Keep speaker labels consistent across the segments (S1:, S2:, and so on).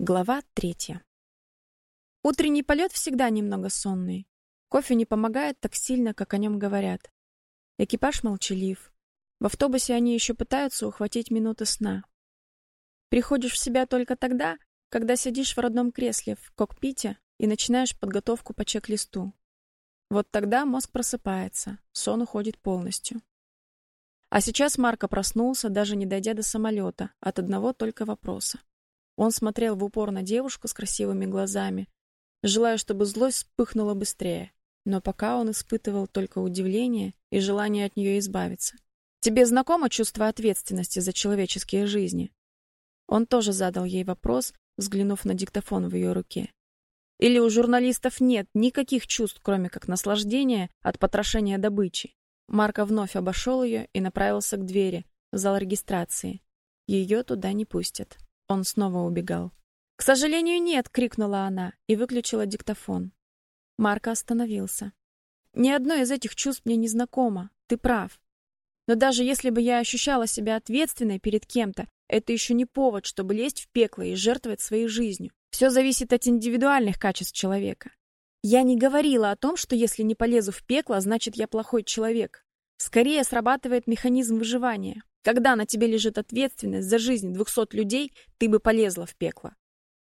S1: Глава третья. Утренний полет всегда немного сонный. Кофе не помогает так сильно, как о нем говорят. Экипаж молчалив. В автобусе они еще пытаются ухватить минуты сна. Приходишь в себя только тогда, когда сидишь в родном кресле в кокпите и начинаешь подготовку по чек-листу. Вот тогда мозг просыпается, сон уходит полностью. А сейчас Марко проснулся, даже не дойдя до самолета, от одного только вопроса. Он смотрел в упор на девушку с красивыми глазами, желая, чтобы злость вспыхнула быстрее. Но пока он испытывал только удивление и желание от нее избавиться. Тебе знакомо чувство ответственности за человеческие жизни? Он тоже задал ей вопрос, взглянув на диктофон в ее руке. Или у журналистов нет никаких чувств, кроме как наслаждения от потрошения добычи? Марко вновь обошел ее и направился к двери, в зал регистрации. Ее туда не пустят. Он снова убегал. «К сожалению, нет!» — крикнула она и выключила диктофон. Марко остановился. «Ни одно из этих чувств мне не знакомо. Ты прав. Но даже если бы я ощущала себя ответственной перед кем-то, это еще не повод, чтобы лезть в пекло и жертвовать своей жизнью. Все зависит от индивидуальных качеств человека. Я не говорила о том, что если не полезу в пекло, значит я плохой человек. Скорее срабатывает механизм выживания. Когда на тебе лежит ответственность за жизнь двухсот людей, ты бы полезла в пекло.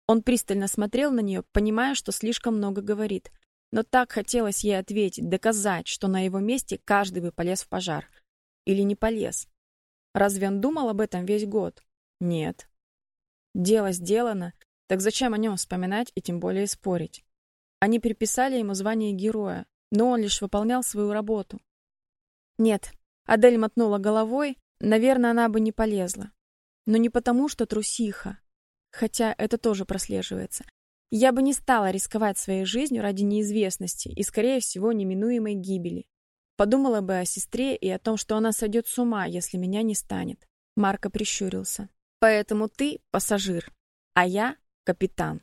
S1: Он пристально смотрел на нее, понимая, что слишком много говорит. Но так хотелось ей ответить, доказать, что на его месте каждый бы полез в пожар. Или не полез. Разве он думал об этом весь год? Нет. Дело сделано, так зачем о нем вспоминать и тем более спорить? Они приписали ему звание героя, но он лишь выполнял свою работу. Нет, Адель мотнула головой, Наверное, она бы не полезла. Но не потому, что трусиха. Хотя это тоже прослеживается. Я бы не стала рисковать своей жизнью ради неизвестности и, скорее всего, неминуемой гибели. Подумала бы о сестре и о том, что она сойдет с ума, если меня не станет. Марко прищурился. Поэтому ты пассажир, а я капитан.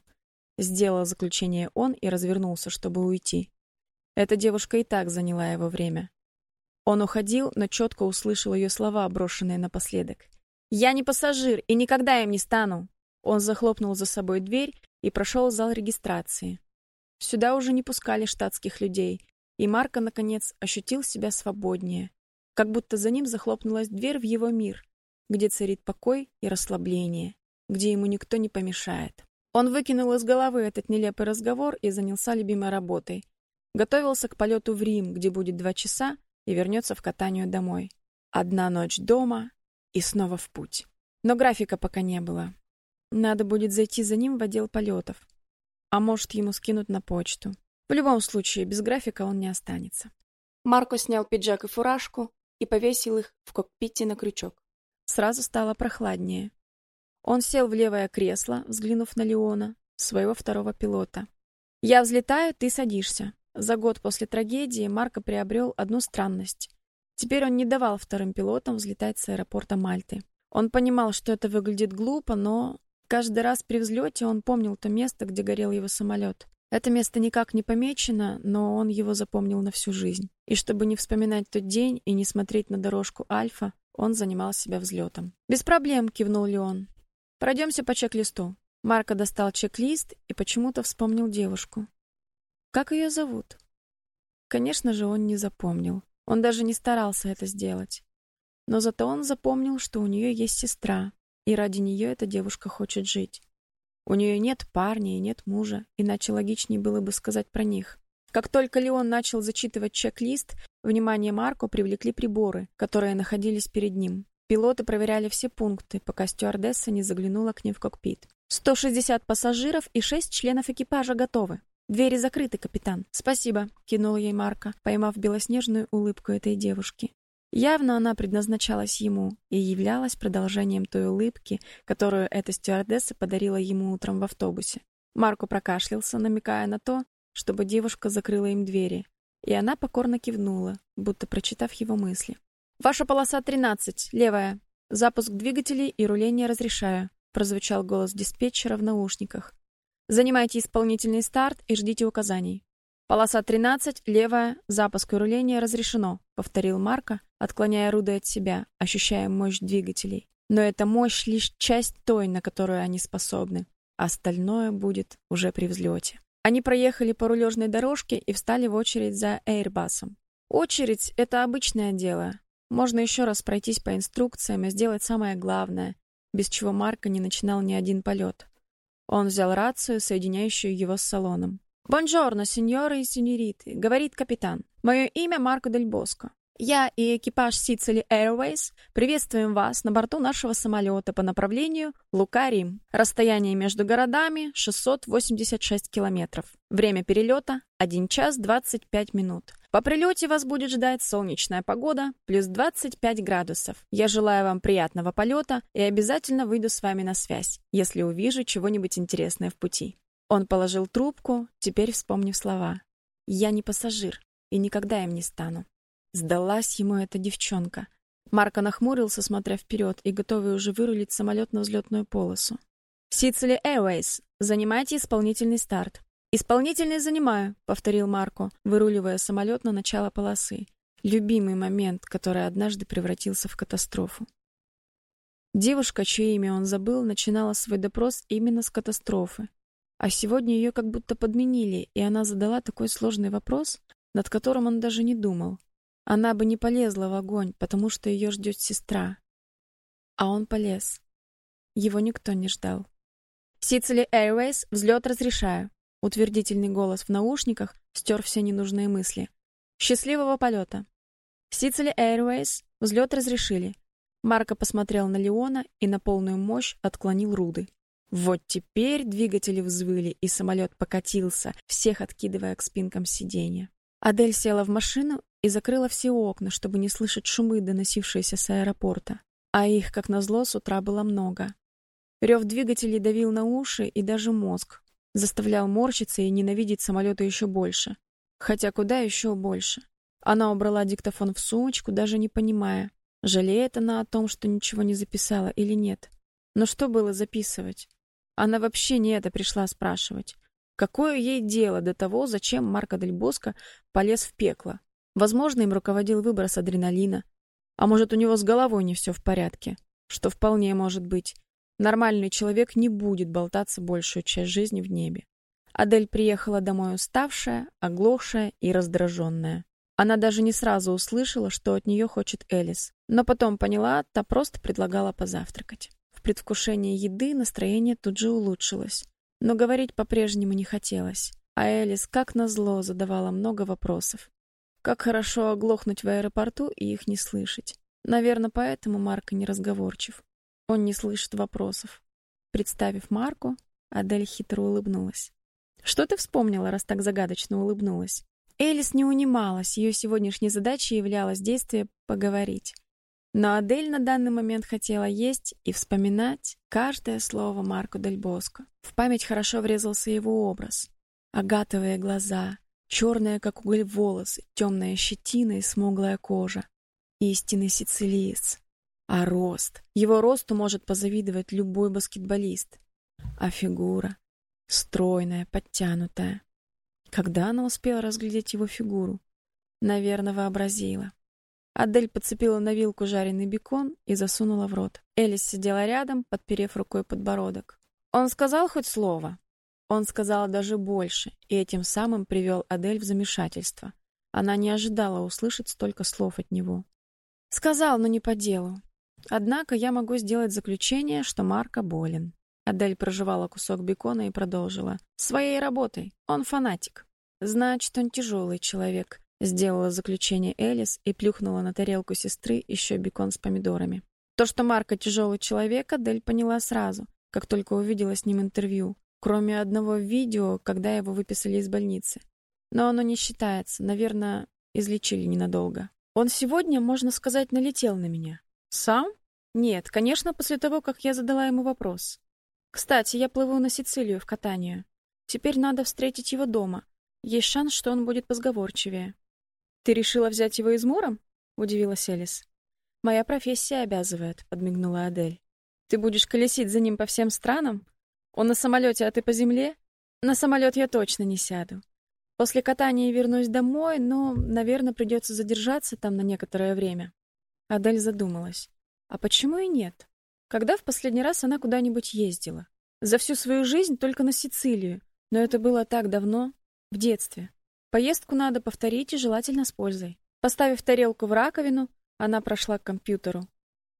S1: Сделал заключение он и развернулся, чтобы уйти. Эта девушка и так заняла его время. Он уходил, но четко услышал ее слова, брошенные напоследок. «Я не пассажир и никогда им не стану!» Он захлопнул за собой дверь и прошел зал регистрации. Сюда уже не пускали штатских людей, и Марко, наконец, ощутил себя свободнее, как будто за ним захлопнулась дверь в его мир, где царит покой и расслабление, где ему никто не помешает. Он выкинул из головы этот нелепый разговор и занялся любимой работой. Готовился к полету в Рим, где будет два часа, и вернется в катанию домой. Одна ночь дома и снова в путь. Но графика пока не было. Надо будет зайти за ним в отдел полетов. А может, ему скинуть на почту. В любом случае, без графика он не останется. Марко снял пиджак и фуражку и повесил их в кокпите на крючок. Сразу стало прохладнее. Он сел в левое кресло, взглянув на Леона, своего второго пилота. «Я взлетаю, ты садишься. За год после трагедии Марко приобрел одну странность. Теперь он не давал вторым пилотам взлетать с аэропорта Мальты. Он понимал, что это выглядит глупо, но каждый раз при взлете он помнил то место, где горел его самолет. Это место никак не помечено, но он его запомнил на всю жизнь. И чтобы не вспоминать тот день и не смотреть на дорожку Альфа, он занимал себя взлетом. «Без проблем», — кивнул Леон. «Пройдемся по чек-листу». Марко достал чек-лист и почему-то вспомнил девушку. Как ее зовут? Конечно же, он не запомнил. Он даже не старался это сделать. Но зато он запомнил, что у нее есть сестра, и ради нее эта девушка хочет жить. У нее нет парня и нет мужа, иначе логичнее было бы сказать про них. Как только Леон начал зачитывать чек-лист, внимание Марко привлекли приборы, которые находились перед ним. Пилоты проверяли все пункты, пока стюардесса не заглянула к ним в кокпит. 160 пассажиров и 6 членов экипажа готовы. Двери закрыты, капитан. Спасибо, кинул ей Марко, поймав белоснежную улыбку этой девушки. Явно она предназначалась ему и являлась продолжением той улыбки, которую эта стюардесса подарила ему утром в автобусе. Марко прокашлялся, намекая на то, чтобы девушка закрыла им двери, и она покорно кивнула, будто прочитав его мысли. Ваша полоса 13, левая. Запуск двигателей и руление разрешаю, прозвучал голос диспетчера в наушниках. Занимайте исполнительный старт и ждите указаний. Полоса 13, левая, запуск и руление разрешено, повторил Марко, отклоняя руды от себя, ощущая мощь двигателей. Но эта мощь лишь часть той, на которую они способны. остальное будет уже при взлете. Они проехали по рулежной дорожке и встали в очередь за Airbus'ом. Очередь — это обычное дело. Можно еще раз пройтись по инструкциям и сделать самое главное, без чего Марко не начинал ни один полет. Он взял рацию, соединяющую его с салоном. «Бонжорно, сеньоры и сеньориты», — говорит капитан. «Мое имя Марко Дель Боско. Я и экипаж Sicily Airways приветствуем вас на борту нашего самолета по направлению Лука-Рим. Расстояние между городами 686 километров. Время перелета 1 час 25 минут. По прилете вас будет ждать солнечная погода, плюс 25 градусов. Я желаю вам приятного полета и обязательно выйду с вами на связь, если увижу чего-нибудь интересное в пути. Он положил трубку, теперь вспомнив слова. «Я не пассажир и никогда им не стану». Сдалась ему эта девчонка. Марко нахмурился, смотря вперед, и готовый уже вырулить самолет на взлетную полосу. «Сицили Airways, занимайте исполнительный старт». «Исполнительный занимаю», — повторил Марко, выруливая самолет на начало полосы. Любимый момент, который однажды превратился в катастрофу. Девушка, чье имя он забыл, начинала свой допрос именно с катастрофы. А сегодня ее как будто подменили, и она задала такой сложный вопрос, над которым он даже не думал. Она бы не полезла в огонь, потому что ее ждет сестра. А он полез. Его никто не ждал. «Сицили Airways, взлет разрешаю». Утвердительный голос в наушниках стер все ненужные мысли. «Счастливого полета!» «Сицили Airways, взлет разрешили». Марко посмотрел на Леона и на полную мощь отклонил руды. Вот теперь двигатели взвыли, и самолет покатился, всех откидывая к спинкам сиденья. Адель села в машину и закрыла все окна, чтобы не слышать шумы, доносившиеся с аэропорта. А их, как назло, с утра было много. Рев двигателей давил на уши и даже мозг, заставлял морщиться и ненавидеть самолеты еще больше. Хотя куда еще больше? Она убрала диктофон в сумочку, даже не понимая, жалеет она о том, что ничего не записала или нет. Но что было записывать? Она вообще не это пришла спрашивать. Какое ей дело до того, зачем Марко Дель Боско полез в пекло? Возможно, им руководил выброс адреналина. А может, у него с головой не все в порядке? Что вполне может быть. Нормальный человек не будет болтаться большую часть жизни в небе. Адель приехала домой уставшая, оглохшая и раздраженная. Она даже не сразу услышала, что от нее хочет Элис, но потом поняла, та просто предлагала позавтракать. В предвкушении еды настроение тут же улучшилось. Но говорить по-прежнему не хотелось. А Элис, как назло, задавала много вопросов. Как хорошо оглохнуть в аэропорту и их не слышать. Наверное, поэтому Марко неразговорчив. Он не слышит вопросов. Представив Марку, Адель хитро улыбнулась. «Что ты вспомнила, раз так загадочно улыбнулась?» Элис не унималась, ее сегодняшней задачей являлось действие «поговорить». Но Адель на данный момент хотела есть и вспоминать каждое слово Марко Дель Боско. В память хорошо врезался его образ. Агатовые глаза, черные, как уголь, волосы, темная щетина и смуглая кожа. Истинный сицилиец. А рост? Его росту может позавидовать любой баскетболист. А фигура? Стройная, подтянутая. Когда она успела разглядеть его фигуру? Наверное, вообразила. Адель подцепила на вилку жареный бекон и засунула в рот. Элис сидела рядом, подперев рукой подбородок. Он сказал хоть слово? Он сказал даже больше, и этим самым привел Адель в замешательство. Она не ожидала услышать столько слов от него. Сказал, но не по делу. Однако я могу сделать заключение, что Марко болен. Адель прожевала кусок бекона и продолжила: "Своей работой. Он фанатик. Значит, он тяжелый человек. Сделала заключение Элис и плюхнула на тарелку сестры еще бекон с помидорами. То, что Марко тяжелый человек, Адель поняла сразу, как только увидела с ним интервью, кроме одного видео, когда его выписали из больницы. Но оно не считается, наверное, излечили ненадолго. Он сегодня, можно сказать, налетел на меня. Сам? Нет, конечно, после того, как я задала ему вопрос. Кстати, я плыву на Сицилию в катанию. Теперь надо встретить его дома. Есть шанс, что он будет позговорчивее. Ты решила взять его измором? удивилась Элис. Моя профессия обязывает, подмигнула Адель. Ты будешь колесить за ним по всем странам? Он на самолете, а ты по земле? На самолет я точно не сяду. После катания вернусь домой, но, наверное, придется задержаться там на некоторое время. Адель задумалась. А почему и нет? Когда в последний раз она куда-нибудь ездила? За всю свою жизнь только на Сицилию, но это было так давно, в детстве. Поездку надо повторить и желательно с пользой. Поставив тарелку в раковину, она прошла к компьютеру.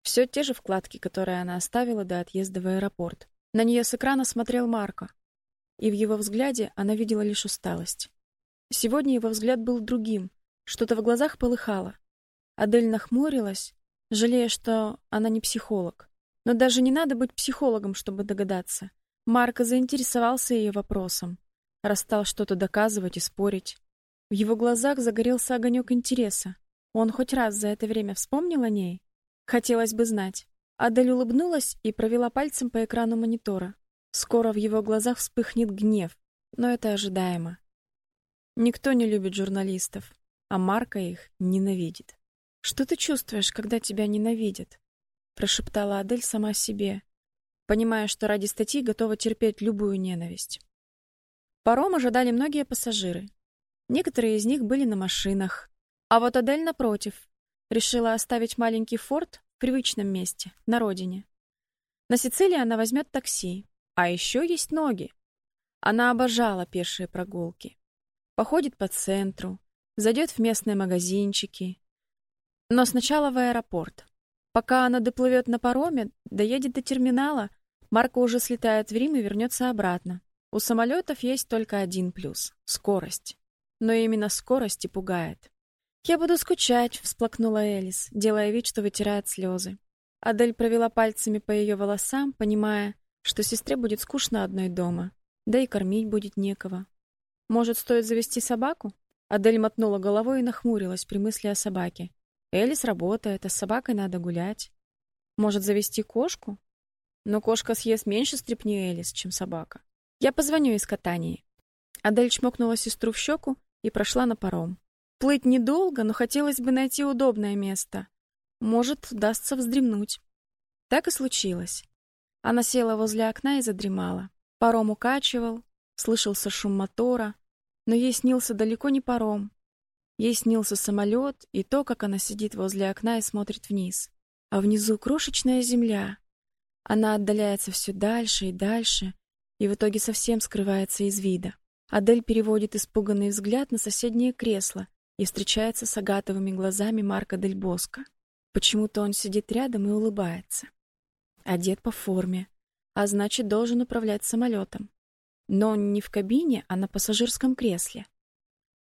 S1: Все те же вкладки, которые она оставила до отъезда в аэропорт. На нее с экрана смотрел Марко, и в его взгляде она видела лишь усталость. Сегодня его взгляд был другим, что-то в глазах полыхало. Адель нахмурилась, жалея, что она не психолог. Но даже не надо быть психологом, чтобы догадаться. Марко заинтересовался ее вопросом, раз стал что-то доказывать и спорить. В его глазах загорелся огонек интереса. Он хоть раз за это время вспомнил о ней? Хотелось бы знать. Адель улыбнулась и провела пальцем по экрану монитора. Скоро в его глазах вспыхнет гнев, но это ожидаемо. Никто не любит журналистов, а Марка их ненавидит. Что ты чувствуешь, когда тебя ненавидят? прошептала Адель сама себе, понимая, что ради статьи готова терпеть любую ненависть. Паром ожидали многие пассажиры. Некоторые из них были на машинах, а вот Адель напротив решила оставить маленький форт в привычном месте, на родине. На Сицилии она возьмет такси, а еще есть ноги. Она обожала пешие прогулки. Походит по центру, зайдет в местные магазинчики, но сначала в аэропорт. Пока она доплывет на пароме, доедет до терминала, Марко уже слетает в Рим и вернется обратно. У самолетов есть только один плюс скорость. Но именно скорость и пугает. Я буду скучать, всплакнула Элис, делая вид, что вытирает слезы. Адель провела пальцами по ее волосам, понимая, что сестре будет скучно одной дома, да и кормить будет некого. Может, стоит завести собаку? Адель мотнула головой и нахмурилась при мысли о собаке. Элис работает, а с собакой надо гулять. Может, завести кошку? Но кошка съест меньше стряпни Элис, чем собака. Я позвоню из катании. Адель чмокнула сестру в щеку и прошла на паром. Плыть недолго, но хотелось бы найти удобное место. Может, удастся вздремнуть. Так и случилось. Она села возле окна и задремала. Паром укачивал, слышался шум мотора, но ей снился далеко не паром, Ей снился самолет и то, как она сидит возле окна и смотрит вниз. А внизу крошечная земля. Она отдаляется все дальше и дальше, и в итоге совсем скрывается из вида. Адель переводит испуганный взгляд на соседнее кресло и встречается с агатовыми глазами Марка Дель Боско. Почему-то он сидит рядом и улыбается. Одет по форме, а значит, должен управлять самолетом. Но он не в кабине, а на пассажирском кресле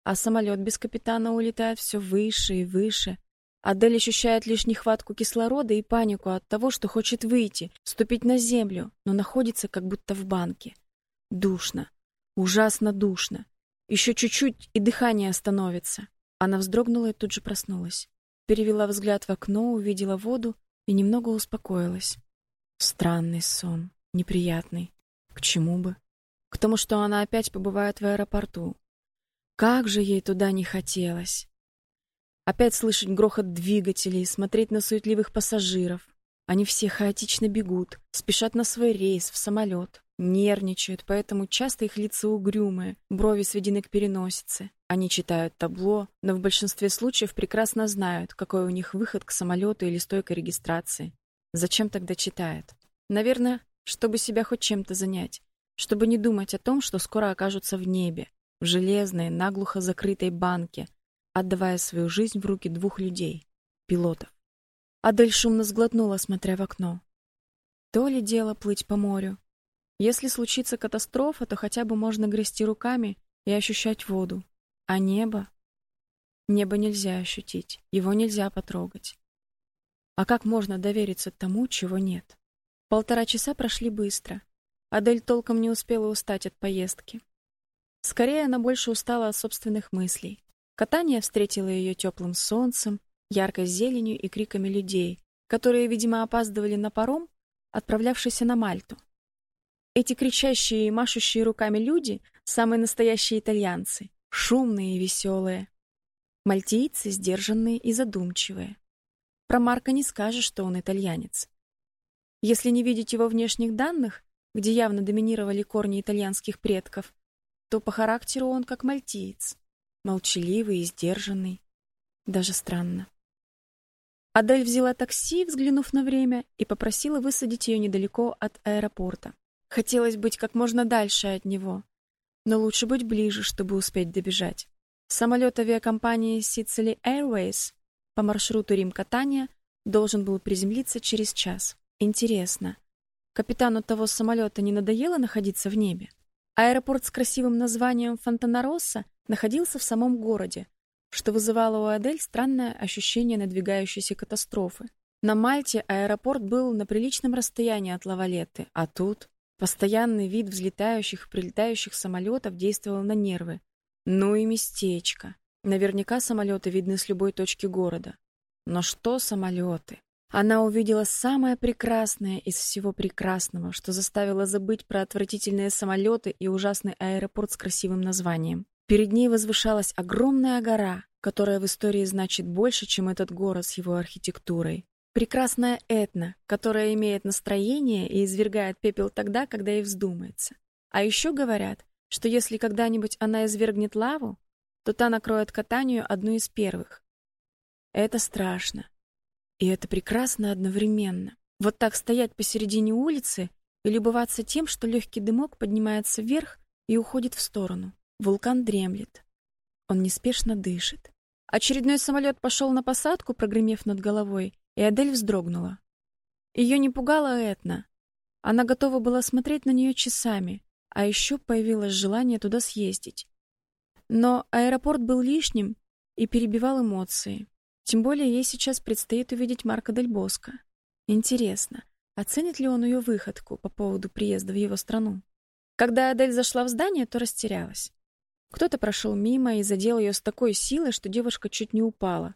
S1: а самолет без капитана улетает все выше и выше. Адель ощущает лишь нехватку кислорода и панику от того, что хочет выйти, ступить на землю, но находится как будто в банке. Душно, ужасно душно. Еще чуть-чуть и дыхание остановится. Она вздрогнула и тут же проснулась. Перевела взгляд в окно, увидела воду и немного успокоилась. Странный сон, неприятный. К чему бы? К тому, что она опять побывает в аэропорту, как же ей туда не хотелось. Опять слышать грохот двигателей, смотреть на суетливых пассажиров. Они все хаотично бегут, спешат на свой рейс, в самолет, нервничают, поэтому часто их лица угрюмые, брови сведены к переносице. Они читают табло, но в большинстве случаев прекрасно знают, какой у них выход к самолету или стойка регистрации. Зачем тогда читают? Наверное, чтобы себя хоть чем-то занять, чтобы не думать о том, что скоро окажутся в небе, в железной, наглухо закрытой банке, отдавая свою жизнь в руки двух людей пилотов. Адель шумно сглотнула, смотря в окно. То ли дело плыть по морю. Если случится катастрофа, то хотя бы можно грести руками и ощущать воду. А небо? Небо нельзя ощутить, его нельзя потрогать. А как можно довериться тому, чего нет? Полтора часа прошли быстро. Адель толком не успела устать от поездки. Скорее, она больше устала от собственных мыслей. Катание встретило ее теплым солнцем, яркой зеленью и криками людей, которые, видимо, опаздывали на паром, отправлявшийся на Мальту. Эти кричащие и машущие руками люди самые настоящие итальянцы, шумные и веселые. Мальтийцы сдержанные и задумчивые. Про Марка не скажешь, что он итальянец. Если не видеть его внешних данных, где явно доминировали корни итальянских предков, то по характеру он как мальтиец, молчаливый и сдержанный, даже странно. Адель взяла такси, взглянув на время, и попросила высадить ее недалеко от аэропорта. Хотелось быть как можно дальше от него, но лучше быть ближе, чтобы успеть добежать. Самолет авиакомпании Sicily Airways по маршруту Рим-Катания должен был приземлиться через час. Интересно, капитану того самолета не надоело находиться в небе? Аэропорт с красивым названием Фонтанароssa находился в самом городе, что вызывало у Адель странное ощущение надвигающейся катастрофы. На Мальте аэропорт был на приличном расстоянии от Лавалетты, а тут постоянный вид взлетающих и прилетающих самолетов действовал на нервы. Ну и местечко. Наверняка самолеты видны с любой точки города. Но что самолеты? Она увидела самое прекрасное из всего прекрасного, что заставило забыть про отвратительные самолеты и ужасный аэропорт с красивым названием. Перед ней возвышалась огромная гора, которая в истории значит больше, чем этот город с его архитектурой. Прекрасная Этна, которая имеет настроение и извергает пепел тогда, когда ей вздумается. А еще говорят, что если когда-нибудь она извергнет лаву, то та накроет катанию одну из первых. Это страшно. И это прекрасно одновременно. Вот так стоять посередине улицы и любоваться тем, что легкий дымок поднимается вверх и уходит в сторону. Вулкан дремлет. Он неспешно дышит. Очередной самолет пошел на посадку, прогремев над головой, и Адель вздрогнула. Ее не пугала Этна. Она готова была смотреть на нее часами, а еще появилось желание туда съездить. Но аэропорт был лишним и перебивал эмоции. Тем более ей сейчас предстоит увидеть Марка Дель Боско. Интересно, оценит ли он ее выходку по поводу приезда в его страну? Когда Адель зашла в здание, то растерялась. Кто-то прошел мимо и задел ее с такой силой, что девушка чуть не упала.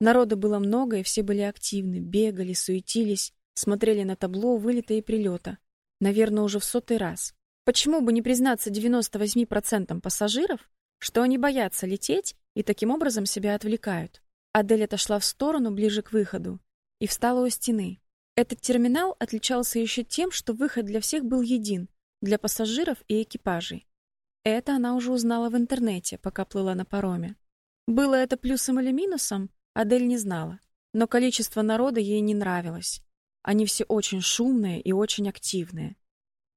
S1: Народа было много, и все были активны, бегали, суетились, смотрели на табло вылета и прилета. Наверное, уже в сотый раз. Почему бы не признаться 98% пассажиров, что они боятся лететь и таким образом себя отвлекают? Адель отошла в сторону, ближе к выходу, и встала у стены. Этот терминал отличался еще тем, что выход для всех был един, для пассажиров и экипажей. Это она уже узнала в интернете, пока плыла на пароме. Было это плюсом или минусом, Адель не знала, но количество народа ей не нравилось. Они все очень шумные и очень активные.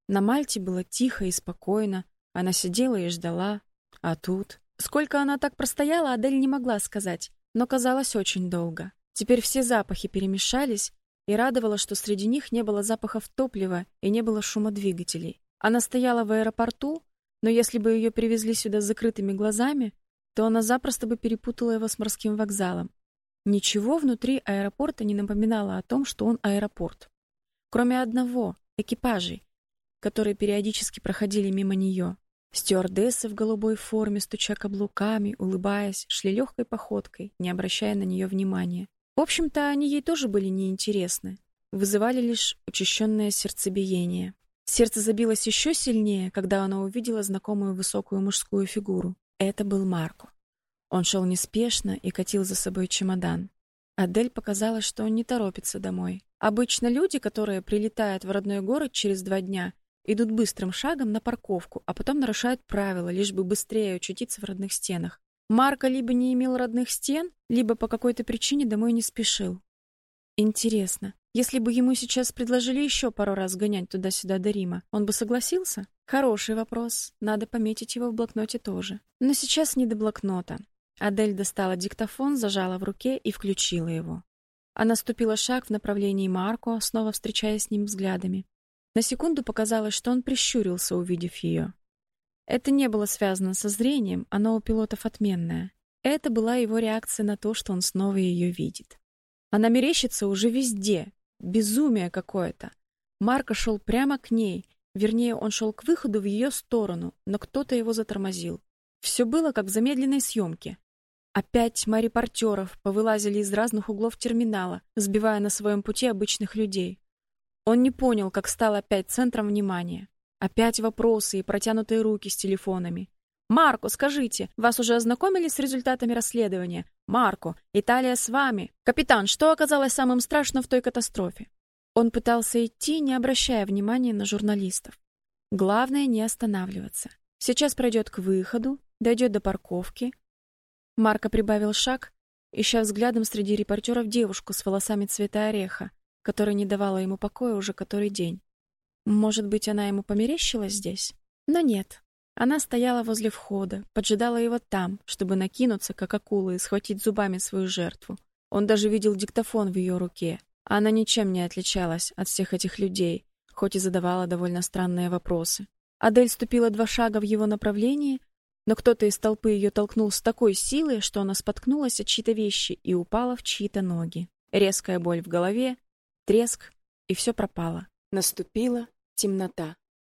S1: На Мальте было тихо и спокойно, она сидела и ждала, а тут... Сколько она так простояла, Адель не могла сказать, но казалось очень долго. Теперь все запахи перемешались, и радовало, что среди них не было запахов топлива и не было шума двигателей. Она стояла в аэропорту, но если бы ее привезли сюда с закрытыми глазами, то она запросто бы перепутала его с морским вокзалом. Ничего внутри аэропорта не напоминало о том, что он аэропорт. Кроме одного экипажей, которые периодически проходили мимо нее. Стюардессы в голубой форме, стуча каблуками, улыбаясь, шли легкой походкой, не обращая на нее внимания. В общем-то, они ей тоже были неинтересны, вызывали лишь учащенное сердцебиение. Сердце забилось еще сильнее, когда она увидела знакомую высокую мужскую фигуру. Это был Марко. Он шел неспешно и катил за собой чемодан. Адель показалось, что он не торопится домой. Обычно люди, которые прилетают в родной город через два дня, идут быстрым шагом на парковку, а потом нарушают правила, лишь бы быстрее очутиться в родных стенах. Марко либо не имел родных стен, либо по какой-то причине домой не спешил. Интересно, если бы ему сейчас предложили еще пару раз гонять туда-сюда до Рима, он бы согласился? Хороший вопрос. Надо пометить его в блокноте тоже. Но сейчас не до блокнота. Адель достала диктофон, зажала в руке и включила его. Она ступила шаг в направлении Марко, снова встречаясь с ним взглядами. На секунду показалось, что он прищурился, увидев ее. Это не было связано со зрением, оно у пилотов отменное. Это была его реакция на то, что он снова ее видит. Она мерещится уже везде. Безумие какое-то. Марко шел прямо к ней, вернее, он шел к выходу в ее сторону, но кто-то его затормозил. Все было как в замедленной съемке. Опять тьма репортеров повылазили из разных углов терминала, сбивая на своем пути обычных людей. Он не понял, как стал опять центром внимания. Опять вопросы и протянутые руки с телефонами. «Марко, скажите, вас уже ознакомили с результатами расследования? Марко, Италия с вами. Капитан, что оказалось самым страшным в той катастрофе?» Он пытался идти, не обращая внимания на журналистов. Главное не останавливаться. Сейчас пройдет к выходу, дойдет до парковки, Марко прибавил шаг, ища взглядом среди репортеров девушку с волосами цвета ореха, которая не давала ему покоя уже который день. Может быть, она ему померещилась здесь? Но нет. Она стояла возле входа, поджидала его там, чтобы накинуться, как акула, и схватить зубами свою жертву. Он даже видел диктофон в ее руке. Она ничем не отличалась от всех этих людей, хоть и задавала довольно странные вопросы. Адель ступила два шага в его направлении, но кто-то из толпы ее толкнул с такой силой, что она споткнулась от чьи-то вещи и упала в чьи-то ноги. Резкая боль в голове, треск, и все пропало. Наступила темнота.